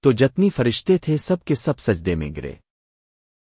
تو جتنی فرشتے تھے سب کے سب سجدے میں گرے۔